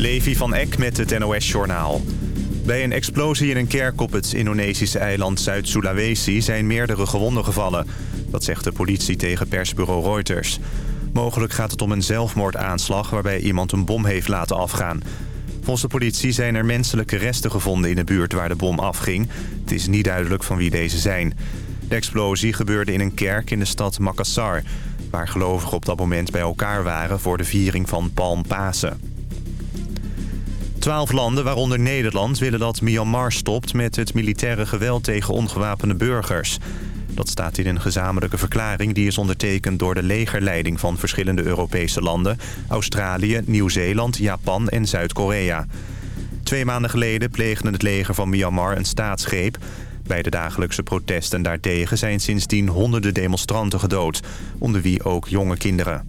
Levi van Eck met het NOS-journaal. Bij een explosie in een kerk op het Indonesische eiland Zuid-Sulawesi... zijn meerdere gewonden gevallen. Dat zegt de politie tegen persbureau Reuters. Mogelijk gaat het om een zelfmoordaanslag... waarbij iemand een bom heeft laten afgaan. Volgens de politie zijn er menselijke resten gevonden in de buurt waar de bom afging. Het is niet duidelijk van wie deze zijn. De explosie gebeurde in een kerk in de stad Makassar... waar gelovigen op dat moment bij elkaar waren voor de viering van Palm Pasen. Twaalf landen, waaronder Nederland, willen dat Myanmar stopt... met het militaire geweld tegen ongewapende burgers. Dat staat in een gezamenlijke verklaring... die is ondertekend door de legerleiding van verschillende Europese landen... Australië, Nieuw-Zeeland, Japan en Zuid-Korea. Twee maanden geleden pleegde het leger van Myanmar een staatsgreep. Bij de dagelijkse protesten daartegen zijn sindsdien honderden demonstranten gedood... onder wie ook jonge kinderen.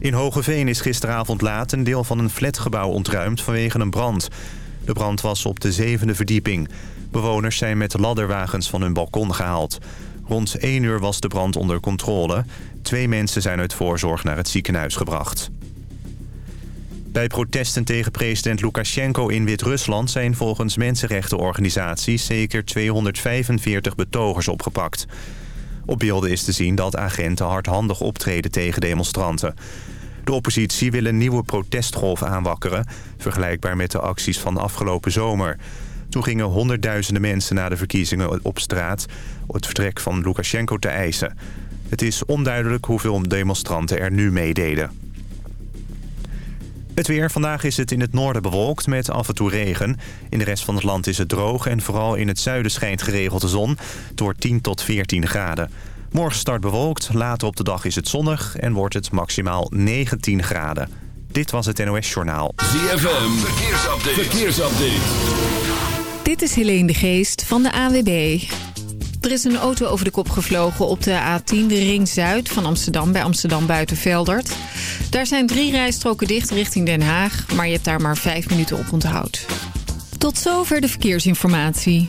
In Hogeveen is gisteravond laat een deel van een flatgebouw ontruimd vanwege een brand. De brand was op de zevende verdieping. Bewoners zijn met ladderwagens van hun balkon gehaald. Rond 1 uur was de brand onder controle. Twee mensen zijn uit voorzorg naar het ziekenhuis gebracht. Bij protesten tegen president Lukashenko in Wit-Rusland... zijn volgens mensenrechtenorganisaties zeker 245 betogers opgepakt. Op beelden is te zien dat agenten hardhandig optreden tegen demonstranten. De oppositie wil een nieuwe protestgolf aanwakkeren... vergelijkbaar met de acties van afgelopen zomer. Toen gingen honderdduizenden mensen na de verkiezingen op straat... het vertrek van Lukashenko te eisen. Het is onduidelijk hoeveel demonstranten er nu meededen. Het weer. Vandaag is het in het noorden bewolkt met af en toe regen. In de rest van het land is het droog en vooral in het zuiden schijnt geregeld de zon. door 10 tot 14 graden. Morgen start bewolkt, later op de dag is het zonnig en wordt het maximaal 19 graden. Dit was het NOS Journaal. ZFM, verkeersupdate. verkeersupdate. Dit is Helene de Geest van de AWB. Er is een auto over de kop gevlogen op de A10, de Ring Zuid van Amsterdam... bij Amsterdam Buitenveldert. Daar zijn drie rijstroken dicht richting Den Haag... maar je hebt daar maar vijf minuten op onthoud. Tot zover de verkeersinformatie.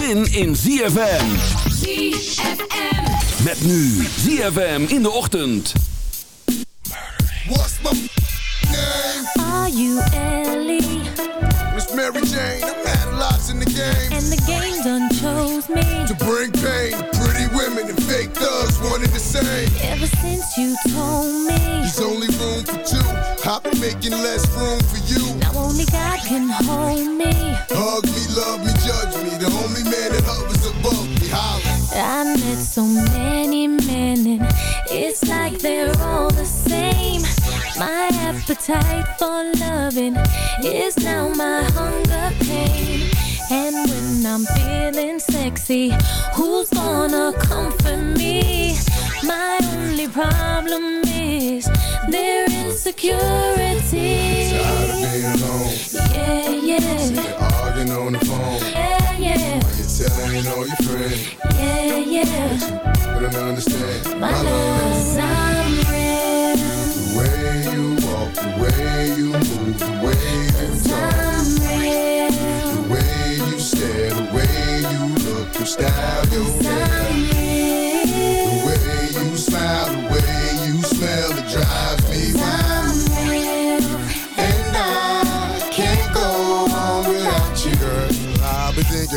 zin in ZFM. ZFM. Met nu ZFM in de ochtend. What's my name? Are you Ellie? Miss Mary Jane. I've had lots in the game. And the game done chose me. To bring pain pretty women and fake thugs, one and the same. Ever since you told me. There's only room for two. I've been making less room can hold me. Hug me, love me, judge me. The only man that hovers above me. Holla. I met so many men and it's like they're all the same. My appetite for loving is now my hunger pain. And when I'm feeling sexy, who's gonna comfort me? My only problem is their insecurity. Tired of being alone. Yeah, yeah, Sick of arguing on the phone. yeah, yeah, Why you telling all your friends? yeah, yeah. But I'm understand My love, 'cause I'm real. The way you walk, the way you move, the way you talk, the way you stare, the way you look, your style, your hair,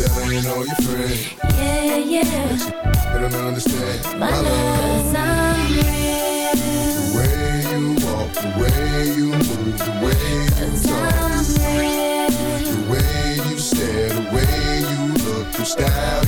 Yeah, yeah, While you're telling all your friends, yeah, yeah. they don't understand My love, 'cause I'm real. The way you walk, the way you move, the way you talk, I'm real. the way you stare, the way you look, your style,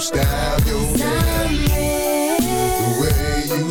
style, your hair. The way you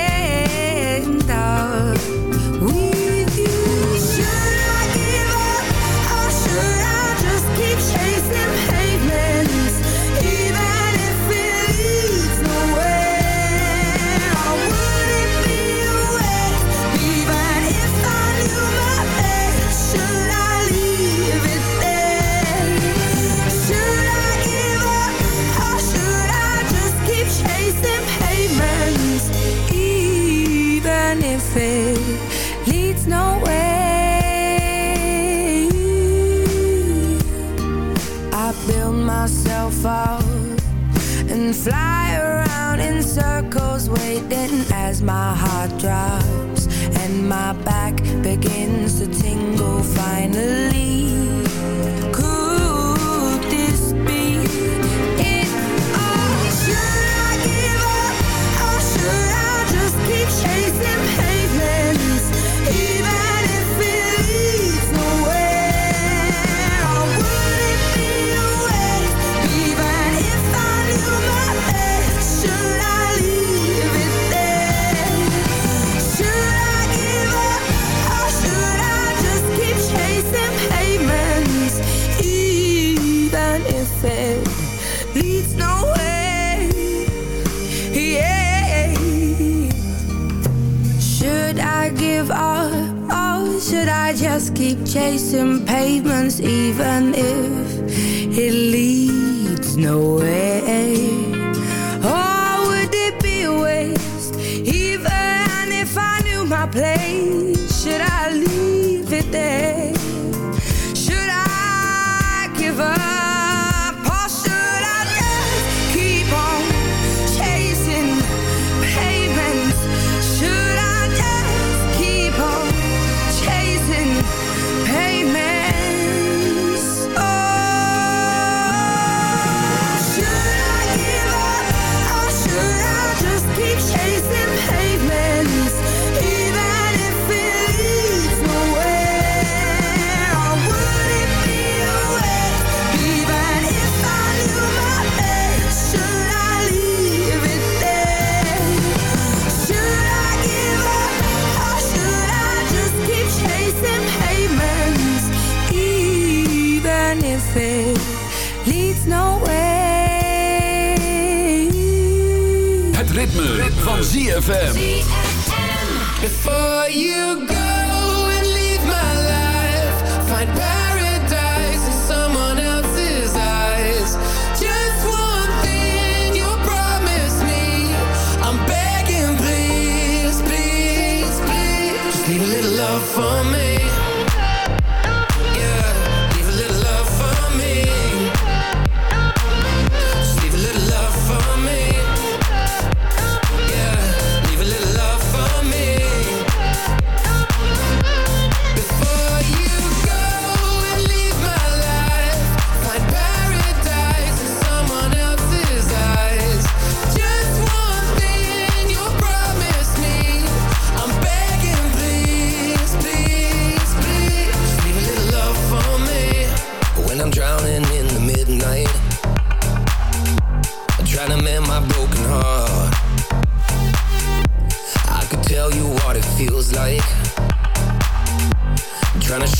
and if it leads nowhere. ZFM. Before you go and leave my life, find paradise in someone else's eyes. Just one thing you me. I'm begging, please, please, please. Just a little love for me.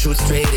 shoot straight.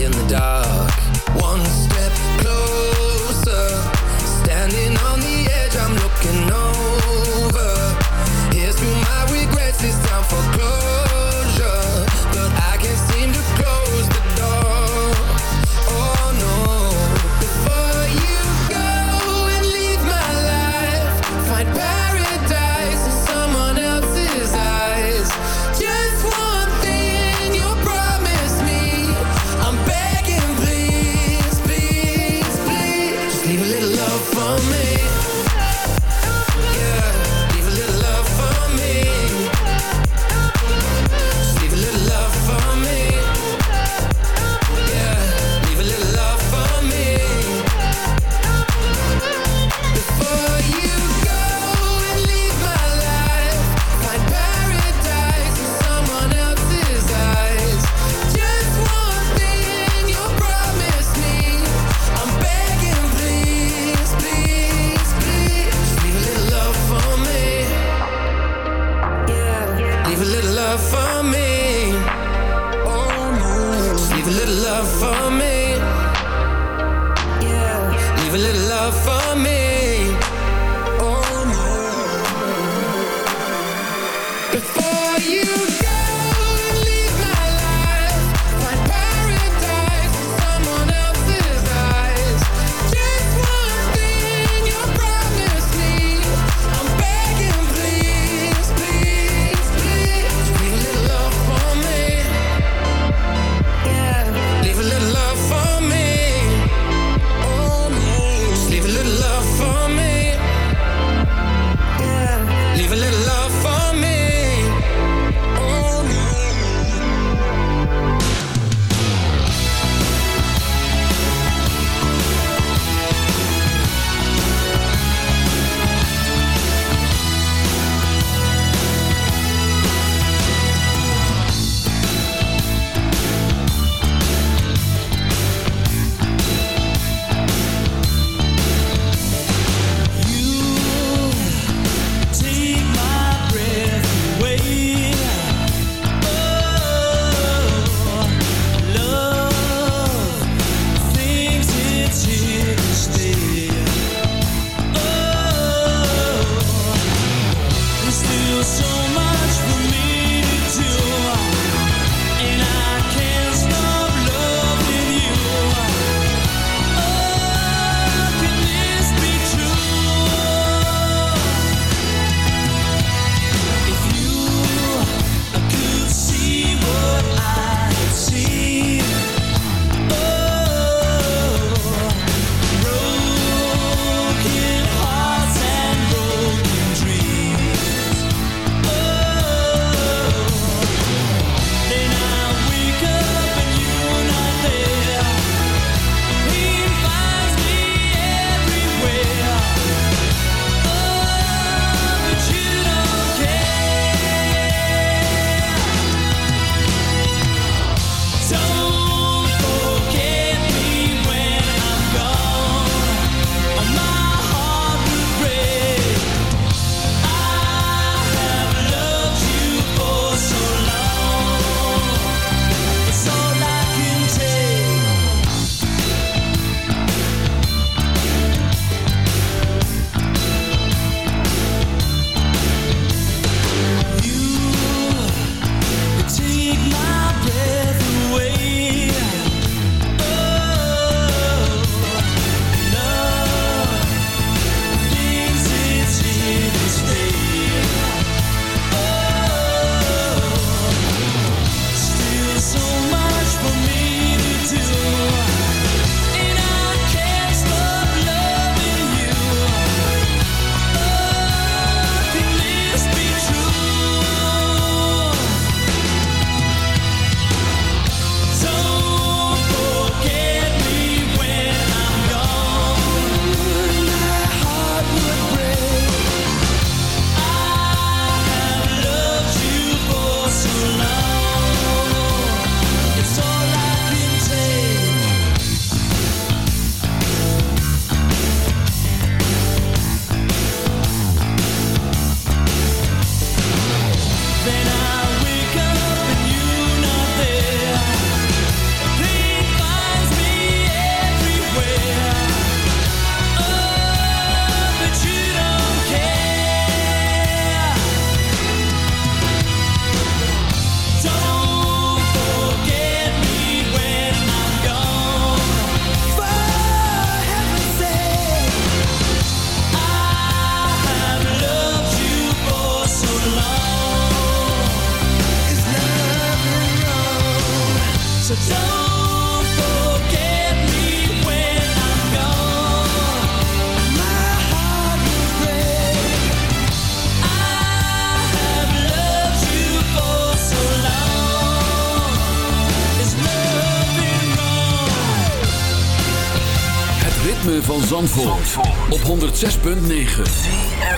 Zandvoort, Zandvoort. op 106.9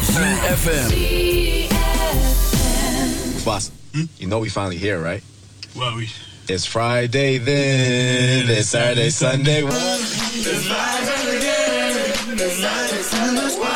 ZFM Boss, hm? you know we finally here, right? Well, we... It's Friday then, it's Saturday, Sunday It's Friday then, it's the Sunday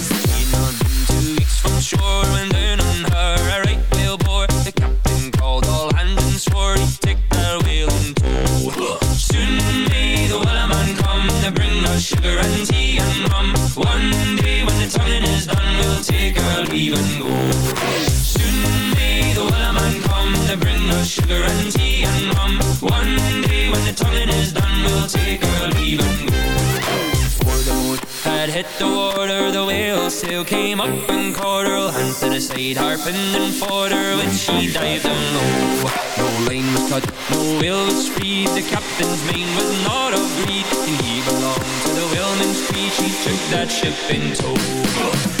Leave go. Soon may the wellerman come to bring us sugar and tea and rum. One day when the tonguing is done, we'll take our leave and go. Before the boat had hit the water, the whale sail came up and caught her hand to the side, harping and fought her when she dived down low. No line was cut, no whale was freed. The captain's mane was not of greed, and he belonged to the whaleman's creed. She took that ship in tow.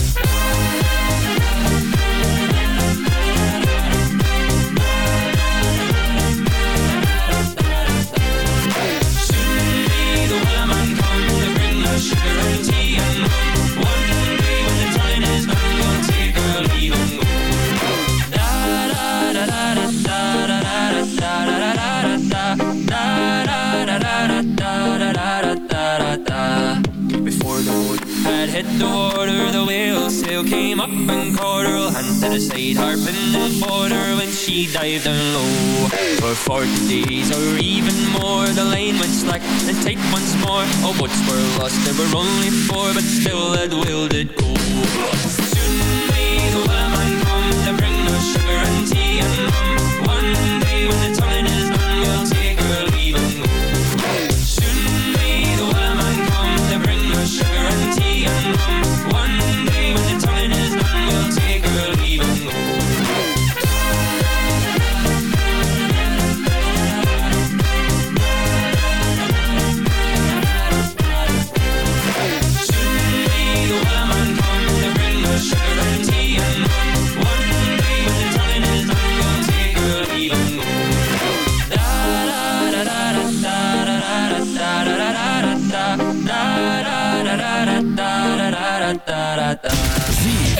Hit the water, the whale sail came up and caught her hand to the side, harping and her when she dived down low. For forty days or even more, the line went slack and tight once more. All boats were lost, there were only four, but still that whale did go.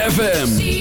ZFM.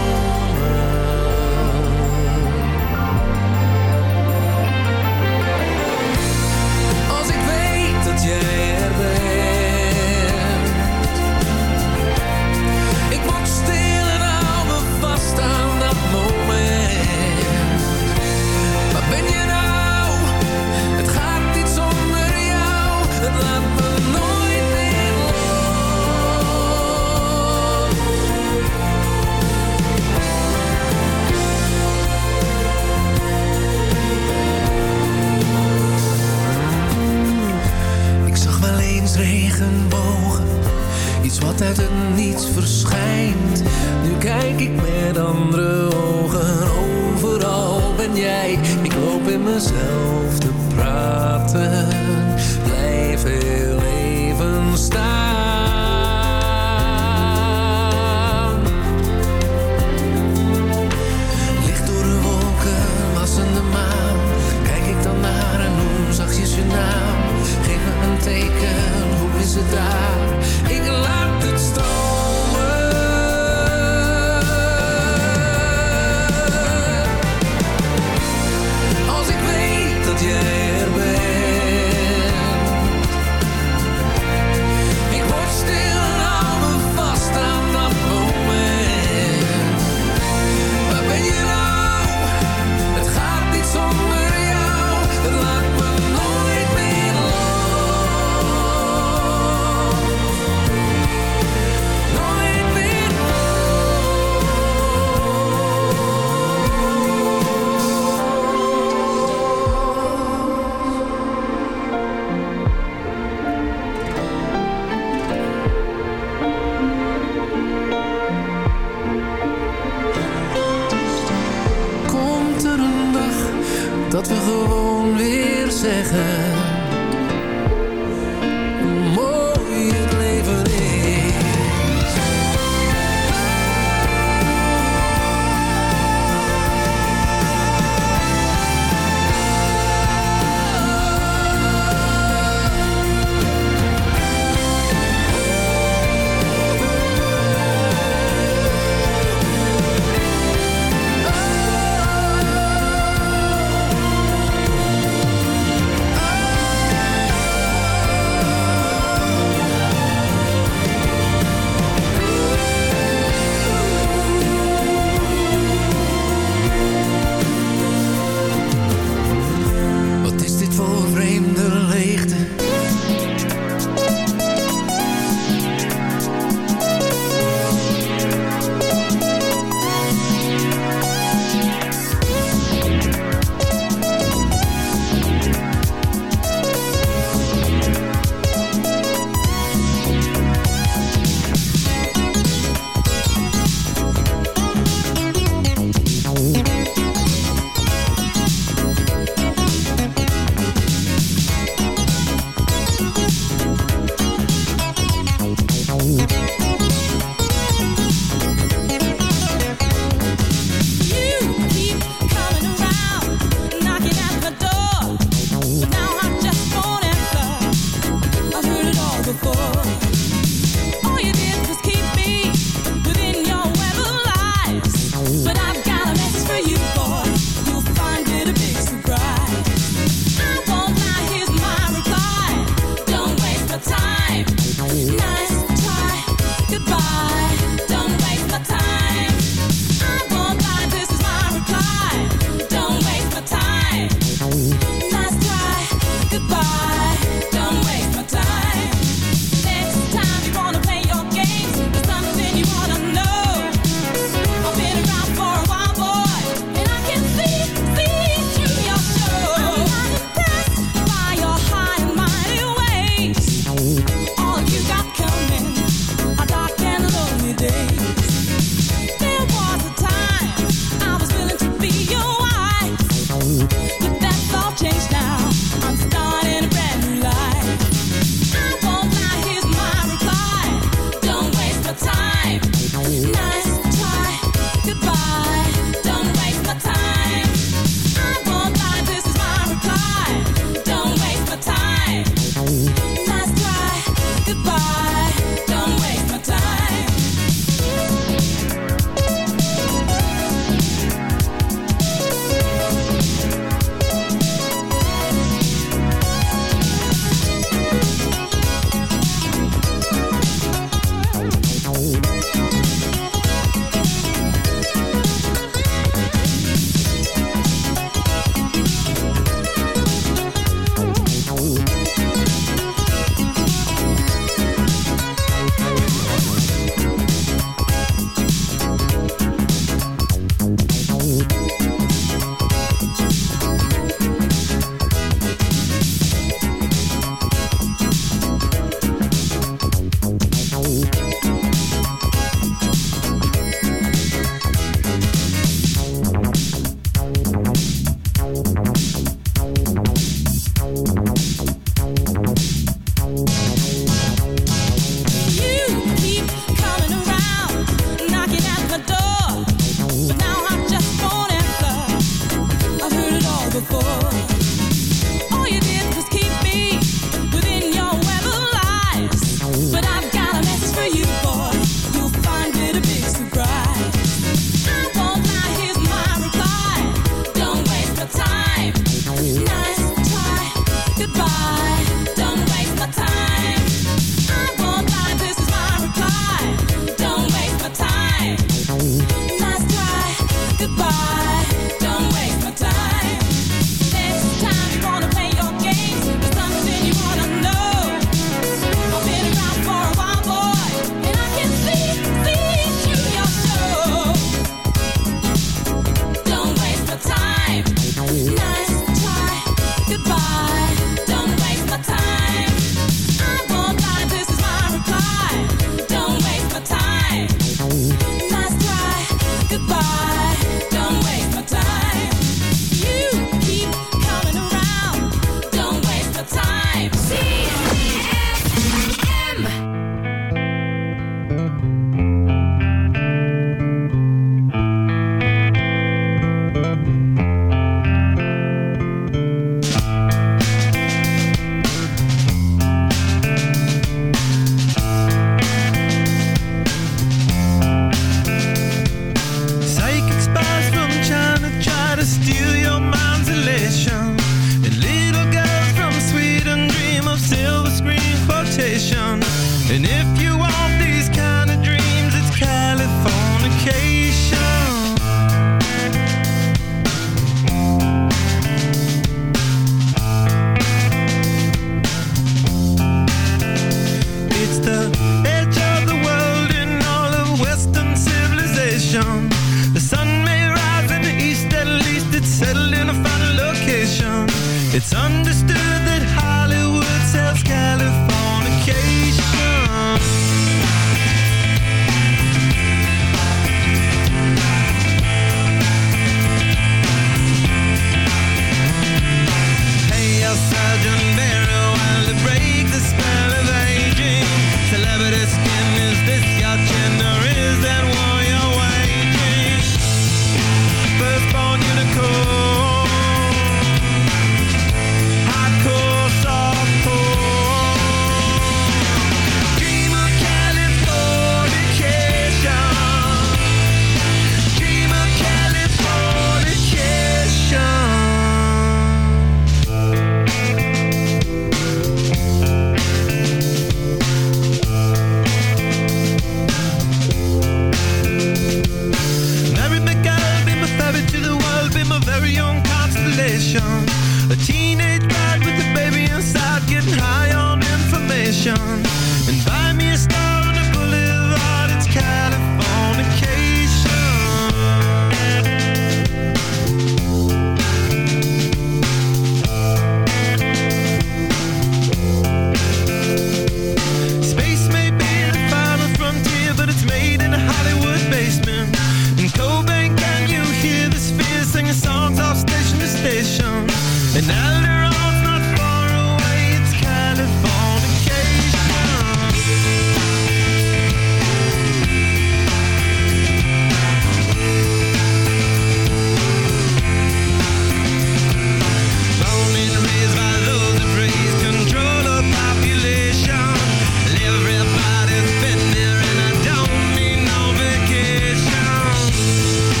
jij erbij? Regenbogen, iets wat uit het niets verschijnt. Nu kijk ik met andere ogen, overal ben jij. Ik loop in mezelf te praten, blijf heel even staan.